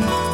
Bye.